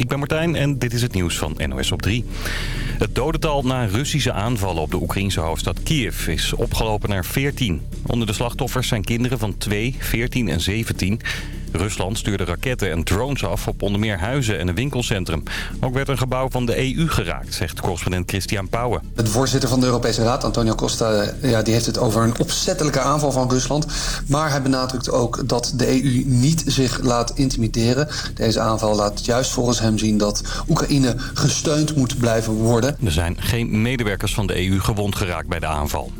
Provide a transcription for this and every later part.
ik ben Martijn en dit is het nieuws van NOS op 3. Het dodental na Russische aanvallen op de Oekraïnse hoofdstad Kiev is opgelopen naar 14. Onder de slachtoffers zijn kinderen van 2, 14 en 17... Rusland stuurde raketten en drones af op onder meer huizen en een winkelcentrum. Ook werd een gebouw van de EU geraakt, zegt correspondent Christian Pauwen. De voorzitter van de Europese Raad, Antonio Costa, ja, die heeft het over een opzettelijke aanval van Rusland. Maar hij benadrukt ook dat de EU niet zich laat intimideren. Deze aanval laat juist volgens hem zien dat Oekraïne gesteund moet blijven worden. Er zijn geen medewerkers van de EU gewond geraakt bij de aanval.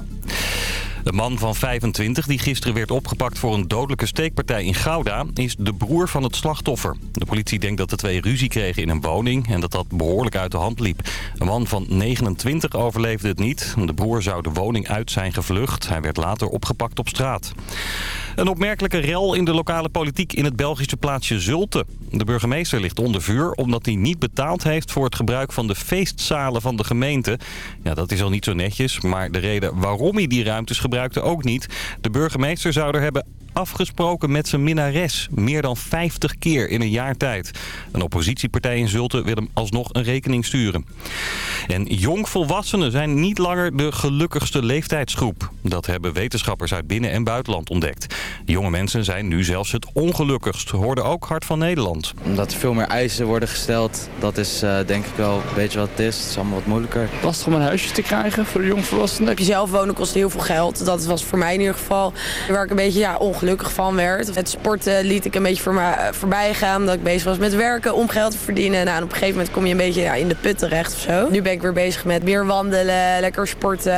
De man van 25 die gisteren werd opgepakt voor een dodelijke steekpartij in Gouda... is de broer van het slachtoffer. De politie denkt dat de twee ruzie kregen in een woning... en dat dat behoorlijk uit de hand liep. Een man van 29 overleefde het niet. De broer zou de woning uit zijn gevlucht. Hij werd later opgepakt op straat. Een opmerkelijke rel in de lokale politiek in het Belgische plaatsje Zulte. De burgemeester ligt onder vuur omdat hij niet betaald heeft voor het gebruik van de feestzalen van de gemeente. Ja, dat is al niet zo netjes, maar de reden waarom hij die ruimtes gebruikte ook niet. De burgemeester zou er hebben afgesproken met zijn minnares. Meer dan 50 keer in een jaar tijd. Een oppositiepartij in Zulte wil hem alsnog een rekening sturen. En jongvolwassenen zijn niet langer de gelukkigste leeftijdsgroep. Dat hebben wetenschappers uit binnen- en buitenland ontdekt. Jonge mensen zijn nu zelfs het ongelukkigst, hoorde ook Hart van Nederland. Omdat er veel meer eisen worden gesteld, dat is uh, denk ik wel een beetje wat het is. Het is allemaal wat moeilijker. Lastig om een huisje te krijgen voor de jongvolwassenen. Jezelf wonen kost heel veel geld. Dat was voor mij in ieder geval waar ik een beetje ja, ongelukkig van werd. Het sporten liet ik een beetje voor me voorbij gaan. Dat ik bezig was met werken om geld te verdienen. Nou, en op een gegeven moment kom je een beetje ja, in de put terecht of zo. Nu ben ik weer bezig met meer wandelen, lekker sporten.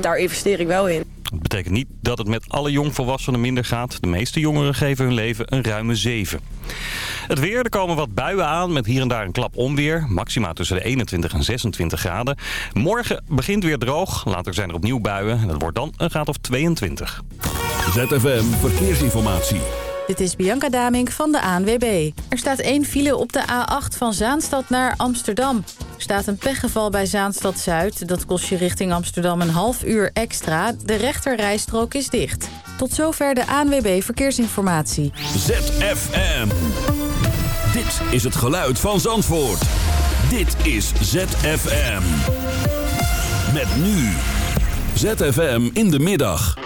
Daar investeer ik wel in. Het betekent niet dat het met alle jongvolwassenen minder gaat. De meeste jongeren geven hun leven een ruime 7. Het weer, er komen wat buien aan met hier en daar een klap onweer. Maxima tussen de 21 en 26 graden. Morgen begint weer droog. Later zijn er opnieuw buien. En dat wordt dan een graad of 22. ZFM Verkeersinformatie. Dit is Bianca Damink van de ANWB. Er staat één file op de A8 van Zaanstad naar Amsterdam. Er staat een pechgeval bij Zaanstad Zuid. Dat kost je richting Amsterdam een half uur extra. De rechterrijstrook is dicht. Tot zover de ANWB Verkeersinformatie. ZFM. Dit is het geluid van Zandvoort. Dit is ZFM. Met nu. ZFM in de middag.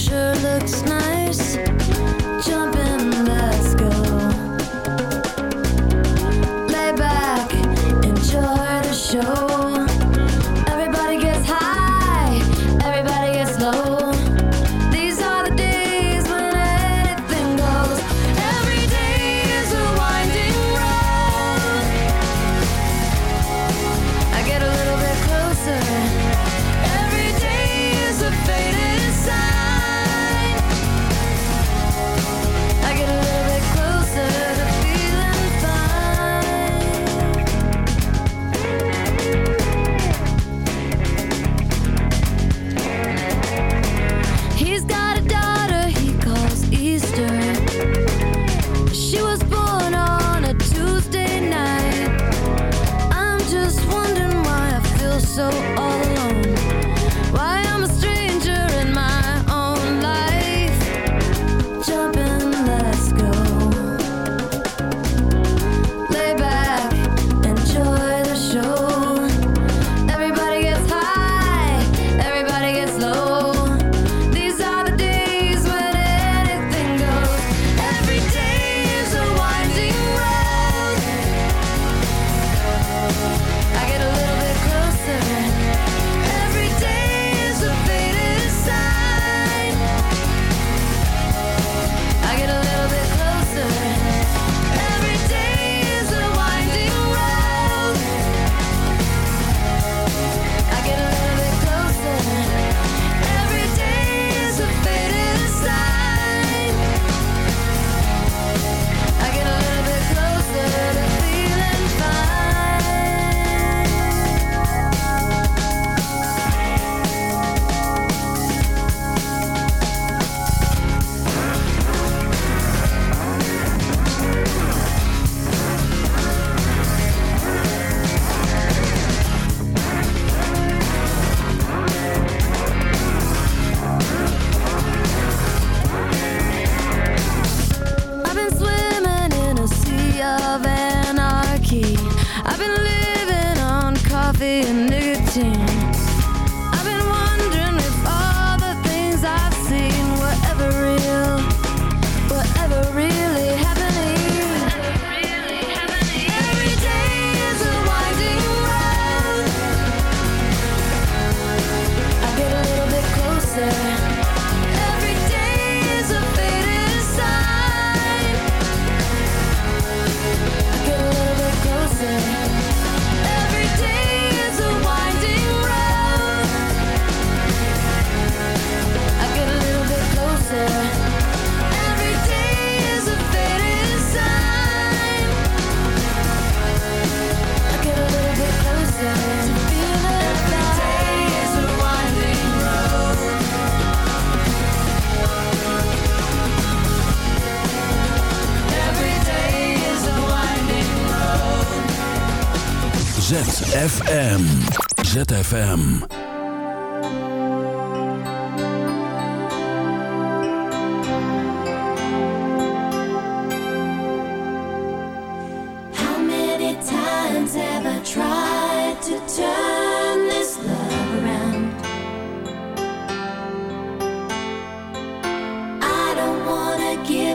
Sure looks nice.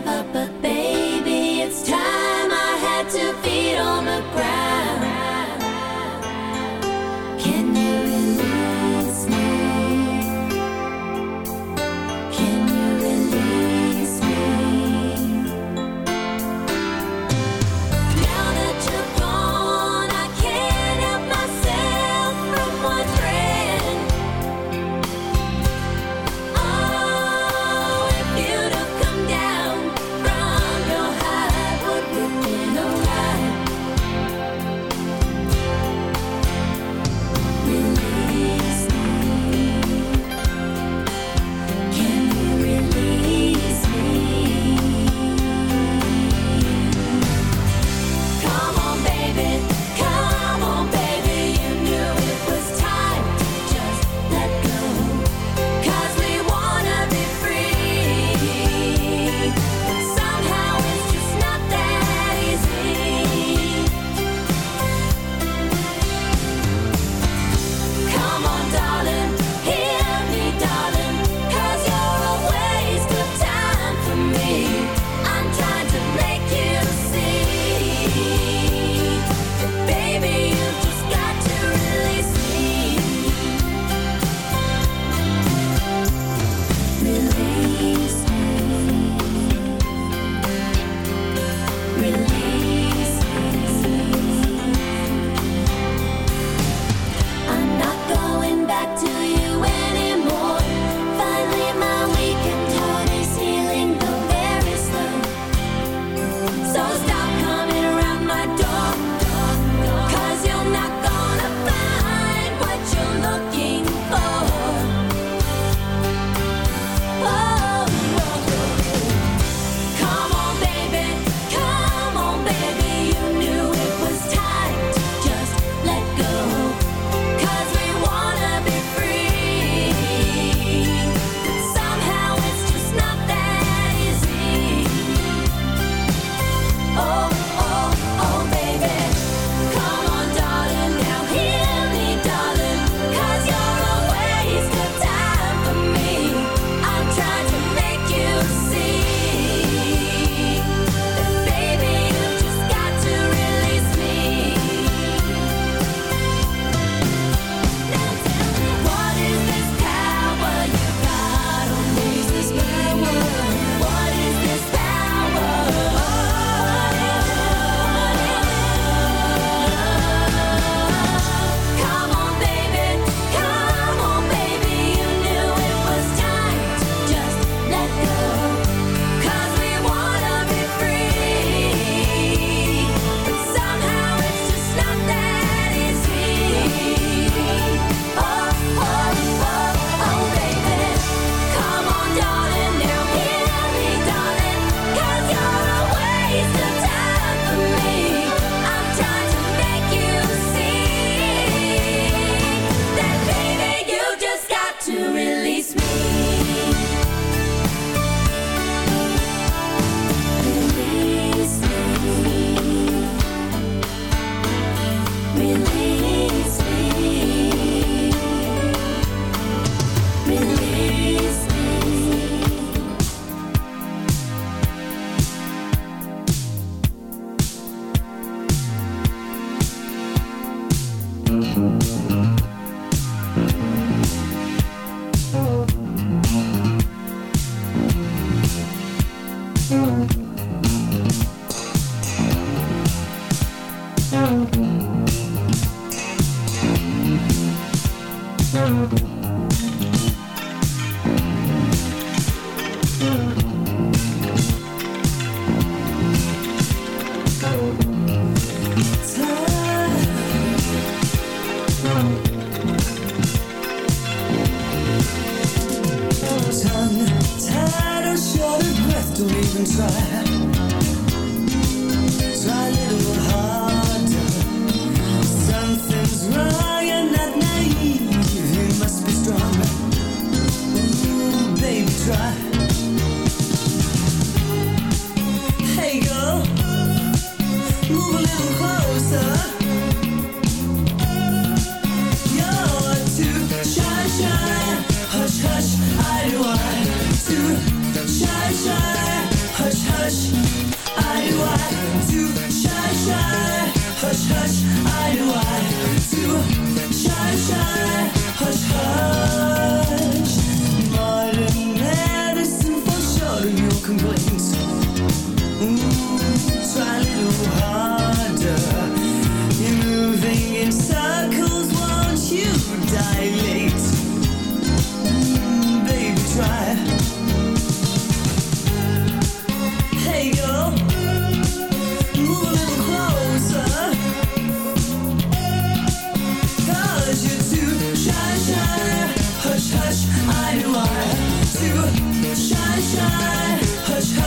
ba ba ba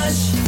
rush.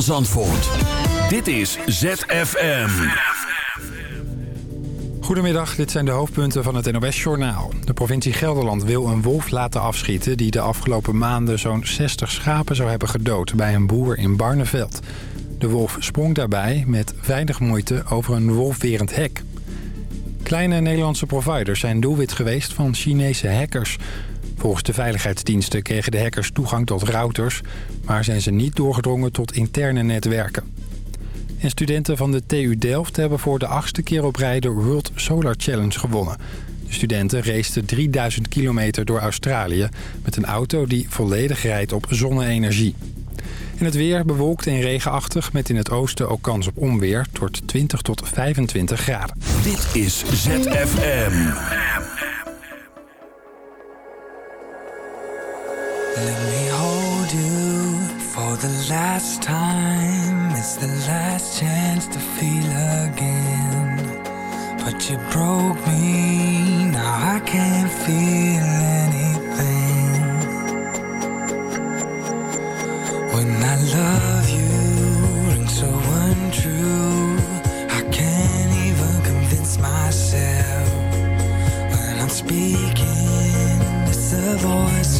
Zandvoort. Dit is ZFM. Goedemiddag, dit zijn de hoofdpunten van het NOS-journaal. De provincie Gelderland wil een wolf laten afschieten... die de afgelopen maanden zo'n 60 schapen zou hebben gedood... bij een boer in Barneveld. De wolf sprong daarbij met weinig moeite over een wolfwerend hek. Kleine Nederlandse providers zijn doelwit geweest van Chinese hackers... Volgens de veiligheidsdiensten kregen de hackers toegang tot routers... maar zijn ze niet doorgedrongen tot interne netwerken. En studenten van de TU Delft hebben voor de achtste keer op rij de World Solar Challenge gewonnen. De studenten raceden 3000 kilometer door Australië... met een auto die volledig rijdt op zonne-energie. En het weer bewolkt en regenachtig met in het oosten ook kans op onweer. tot 20 tot 25 graden. Dit is ZFM. Let me hold you for the last time. It's the last chance to feel again. But you broke me, now I can't feel anything. When I love you, and so untrue, I can't even convince myself. When I'm speaking, it's the voice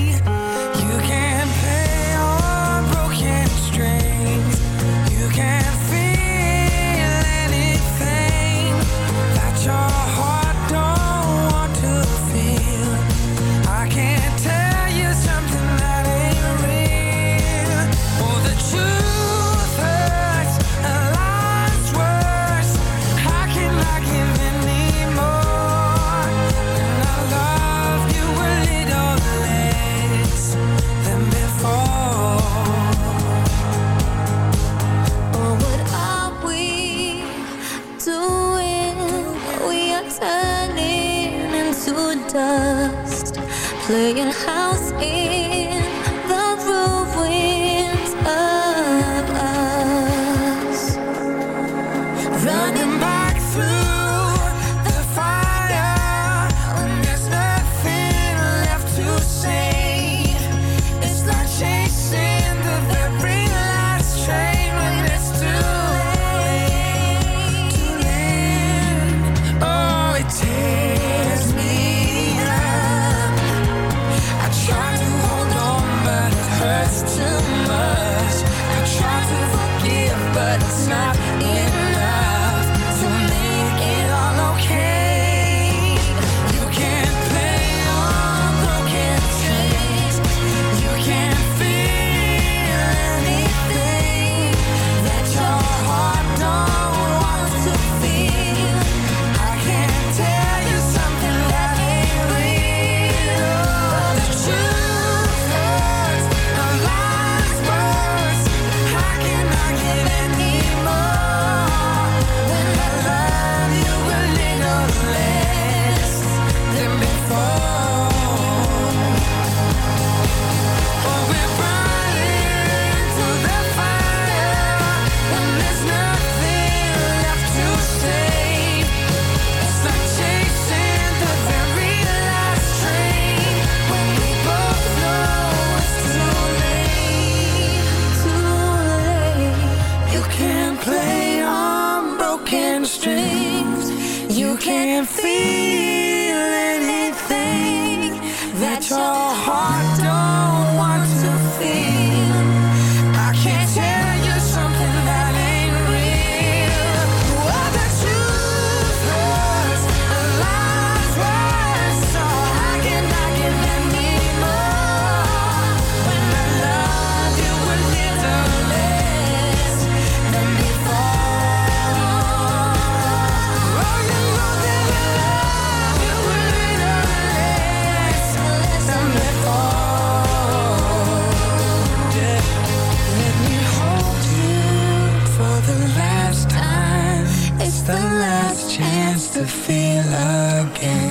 broken heart can't feel anything that your heart don't to feel again.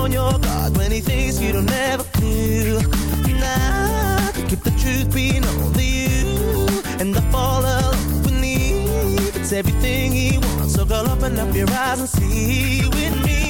on your guard when he thinks you don't ever do. Nah, to keep the truth being only you and the fall alone beneath. It's everything he wants, so girl, open up your eyes and see with me.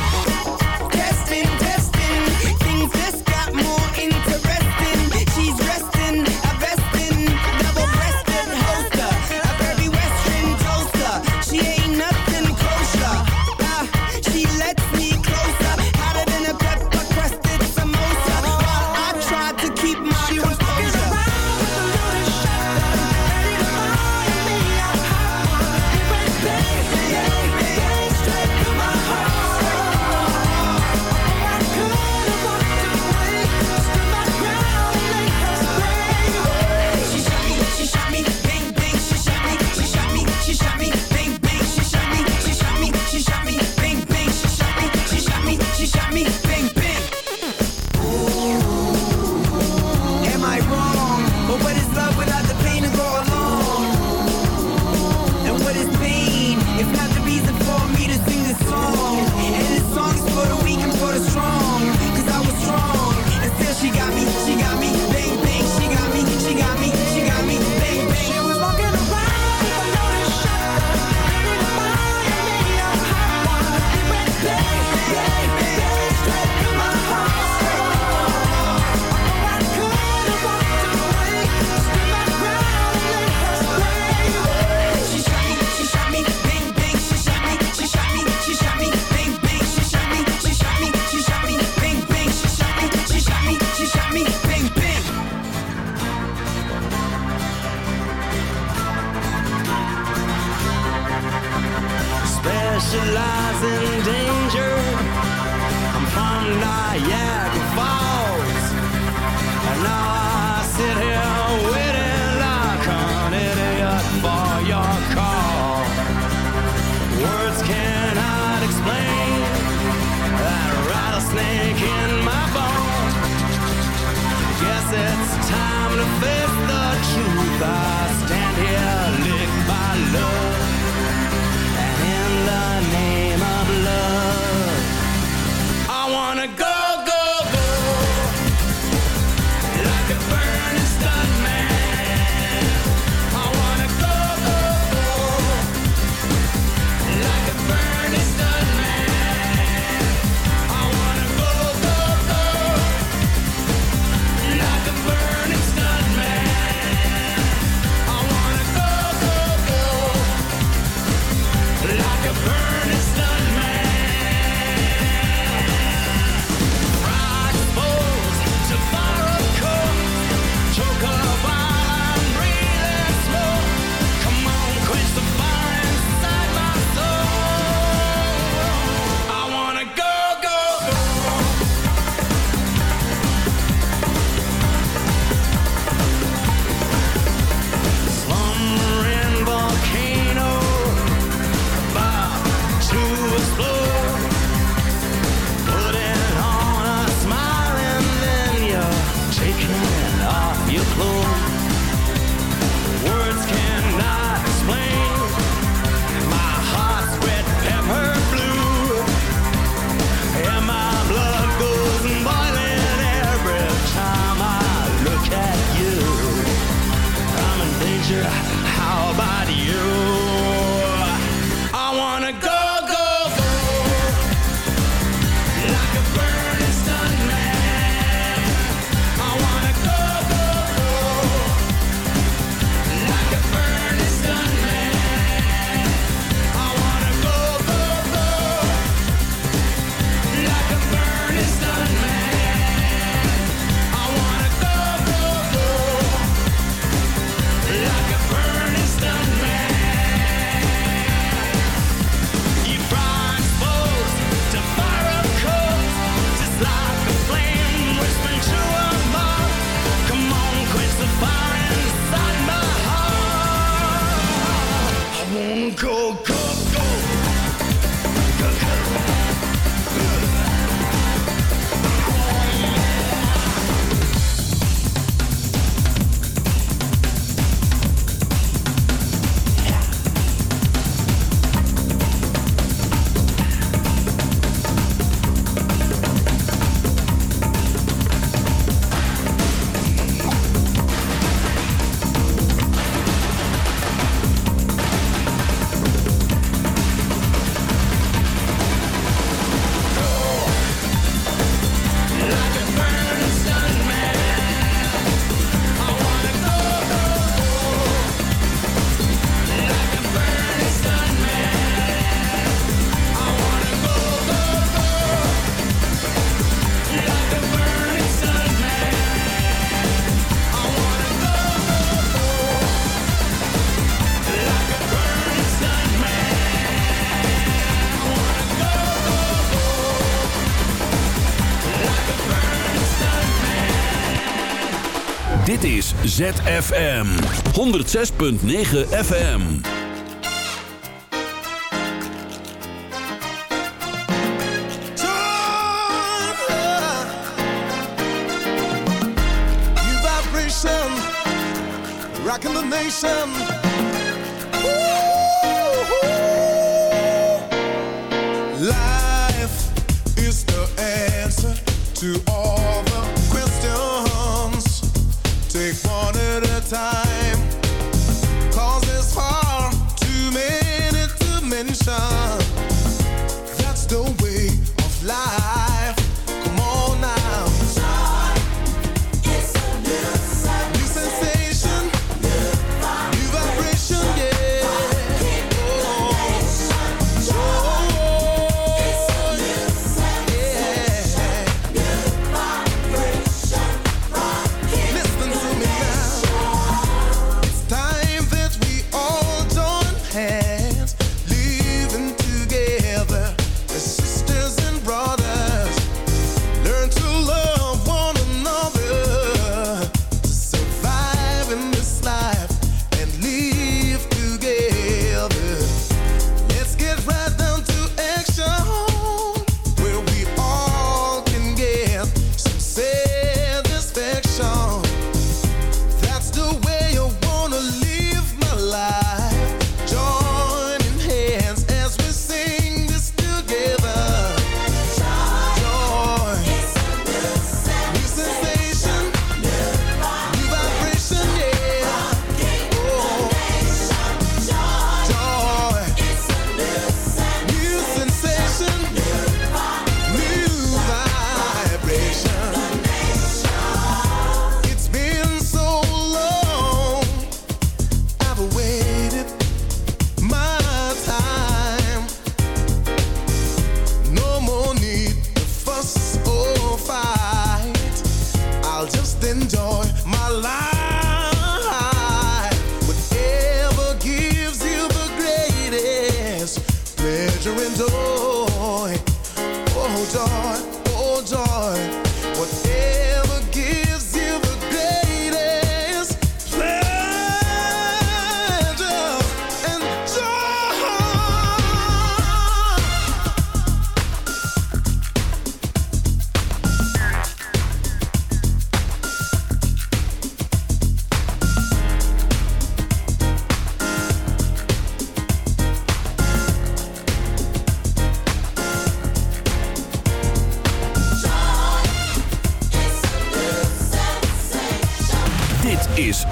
ZFM 106.9 FM.